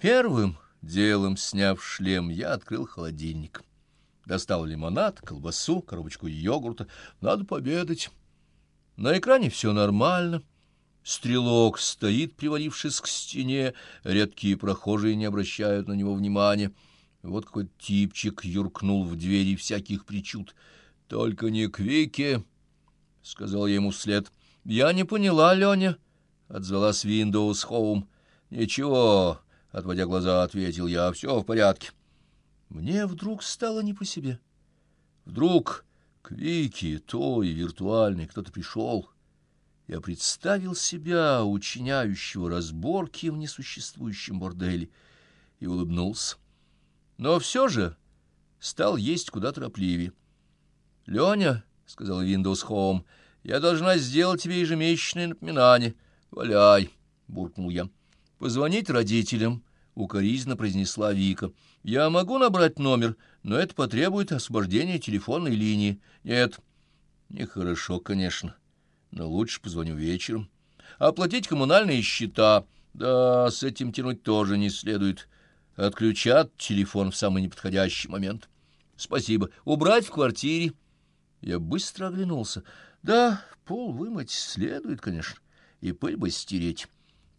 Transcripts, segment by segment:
Первым делом, сняв шлем, я открыл холодильник. Достал лимонад, колбасу, коробочку йогурта. Надо победать. На экране все нормально. Стрелок стоит, привалившись к стене. Редкие прохожие не обращают на него внимания. Вот какой типчик юркнул в двери всяких причуд. «Только не к Вике», — сказал я ему вслед. «Я не поняла, Леня», — отзвалась Windows Home. «Ничего», — отводя глаза, ответил я, — «все в порядке». Мне вдруг стало не по себе. Вдруг к Вике, той виртуальной, кто-то пришел. Я представил себя, учиняющего разборки в несуществующем борделе, и улыбнулся. Но все же стал есть куда торопливее. — Леня, — сказал Windows Home, — я должна сделать тебе ежемесячное напоминание. — Валяй, — буркнул я. — Позвонить родителям, — укоризненно произнесла Вика. — Я могу набрать номер, но это потребует освобождения телефонной линии. — Нет. — Нехорошо, конечно, но лучше позвоню вечером. — Оплатить коммунальные счета. Да, с этим тянуть тоже не следует. Отключат телефон в самый неподходящий момент. — Спасибо. Убрать в квартире. Я быстро оглянулся. Да, пол вымыть следует, конечно, и пыль бы стереть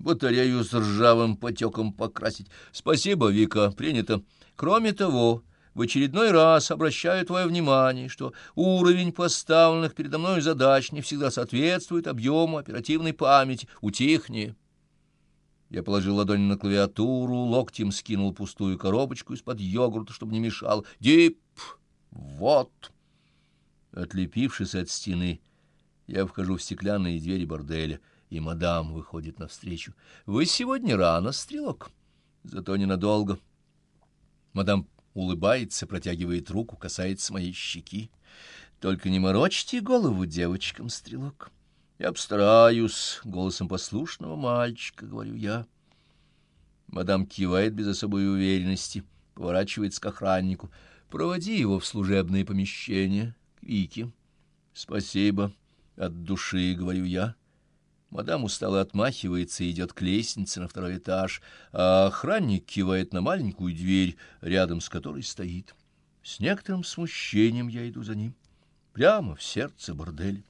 батарею с ржавым потеком покрасить. Спасибо, Вика, принято. Кроме того, в очередной раз обращаю твое внимание, что уровень поставленных передо мной задач не всегда соответствует объему оперативной памяти. Утихни. Я положил ладонь на клавиатуру, локтем скинул пустую коробочку из-под йогурта, чтобы не мешал. Дип! Вот! Отлепившись от стены, я вхожу в стеклянные двери борделя — и мадам выходит навстречу. — Вы сегодня рано, стрелок, зато ненадолго. Мадам улыбается, протягивает руку, касается моей щеки. — Только не морочьте голову девочкам, стрелок. Я обстараюсь, голосом послушного мальчика, говорю я. Мадам кивает без особой уверенности, поворачивается к охраннику. Проводи его в служебное помещение, к Вике. — Спасибо, от души, говорю я. Мадам устало отмахивается и идет к лестнице на второй этаж, а охранник кивает на маленькую дверь, рядом с которой стоит. С некоторым смущением я иду за ним, прямо в сердце борделя.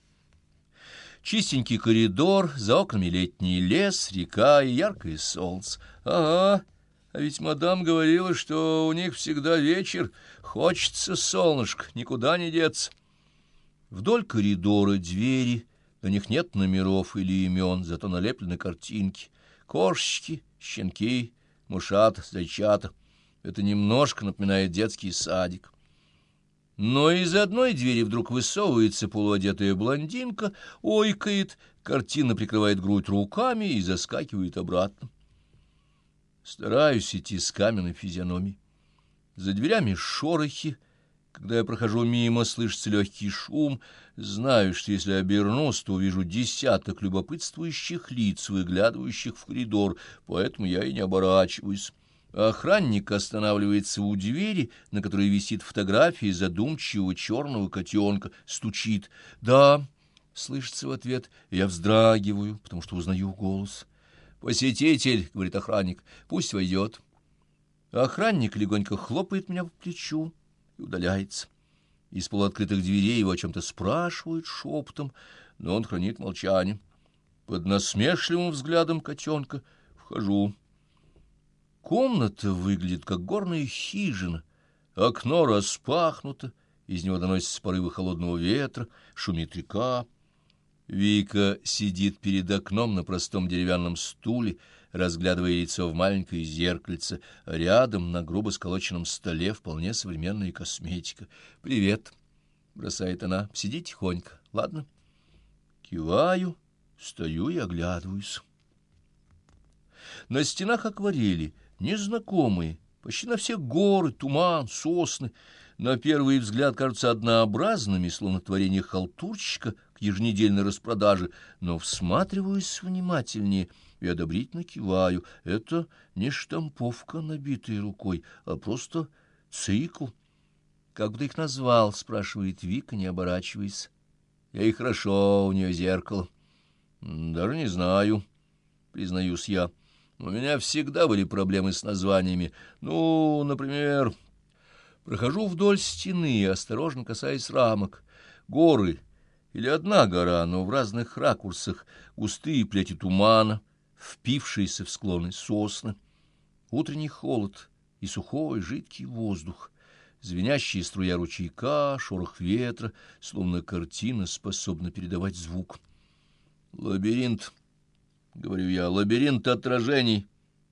Чистенький коридор, за окнами летний лес, река и яркое солнце. Ага, а ведь мадам говорила, что у них всегда вечер, хочется солнышко, никуда не деться. Вдоль коридора двери — на них нет номеров или имен, зато налеплены картинки. Кошечки, щенки, мушат, зайчата. Это немножко напоминает детский садик. Но из одной двери вдруг высовывается полуодетая блондинка, ойкает, картина прикрывает грудь руками и заскакивает обратно. Стараюсь идти с каменной физиономией. За дверями шорохи, когда я прохожу мимо, слышится легкий шум. Знаю, что если обернусь, то увижу десяток любопытствующих лиц, выглядывающих в коридор, поэтому я и не оборачиваюсь. Охранник останавливается у двери, на которой висит фотография задумчивого черного котенка, стучит. «Да», — слышится в ответ, я вздрагиваю, потому что узнаю голос. «Посетитель», — говорит охранник, — «пусть войдет». Охранник легонько хлопает меня по плечу и удаляется. Из полуоткрытых дверей его о чем-то спрашивают шепотом, но он хранит молчание. Под насмешливым взглядом котенка вхожу. Комната выглядит как горная хижина. Окно распахнуто, из него доносятся порывы холодного ветра, шумит река. Вика сидит перед окном на простом деревянном стуле, разглядывая лицо в маленькое зеркальце. Рядом на грубо сколоченном столе вполне современная косметика. «Привет», — бросает она, — «сиди тихонько, ладно?» Киваю, стою и оглядываюсь. На стенах акварели, незнакомые, почти на все горы, туман, сосны. На первый взгляд кажутся однообразными, словно творение халтурщика еженедельной распродаже, но всматриваюсь внимательнее — и одобрительно киваю. Это не штамповка, набитая рукой, а просто цикл. «Как бы ты их назвал?» — спрашивает Вика, не оборачиваясь. «Я и хорошо, у нее зеркало». «Даже не знаю», — признаюсь я. У меня всегда были проблемы с названиями. Ну, например, прохожу вдоль стены, осторожно касаясь рамок. Горы или одна гора, но в разных ракурсах, густые плети тумана, впившиеся в склоны сосны, утренний холод и сухой жидкий воздух, звенящая струя ручейка, шорох ветра, словно картина способна передавать звук. Лабиринт — говорю я, — лабиринт отражений.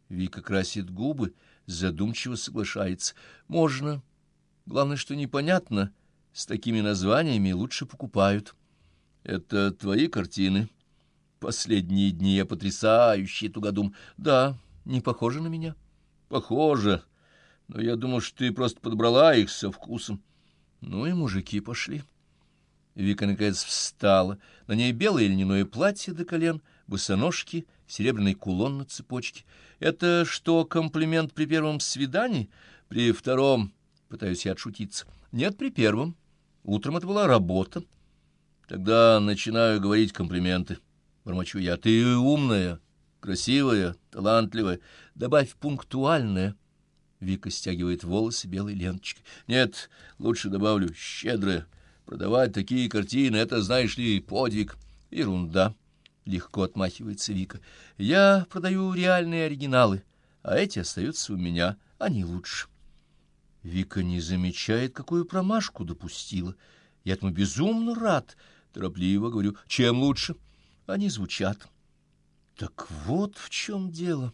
Вика красит губы, задумчиво соглашается. Можно. Главное, что непонятно. С такими названиями лучше покупают. Это твои картины? Последние дни я потрясающий тугодум. Да, не похоже на меня. Похоже. Но я думал, что ты просто подобрала их со вкусом. Ну и мужики пошли. Вика, наконец, встала. На ней белое льняное платье до колен, босоножки, серебряный кулон на цепочке. Это что, комплимент при первом свидании? При втором, пытаюсь я отшутиться. Нет, при первом. Утром это была работа. Тогда начинаю говорить комплименты. Бормочу я. Ты умная, красивая, талантливая. Добавь пунктуальная. Вика стягивает волосы белой ленточкой. Нет, лучше добавлю щедрая. Продавать такие картины — это, знаешь ли, подвиг. Ерунда. Легко отмахивается Вика. Я продаю реальные оригиналы, а эти остаются у меня. Они лучше. Вика не замечает, какую промашку допустила. Я этому безумно рад. Торопливо говорю, чем лучше? Они звучат. Так вот в чем дело.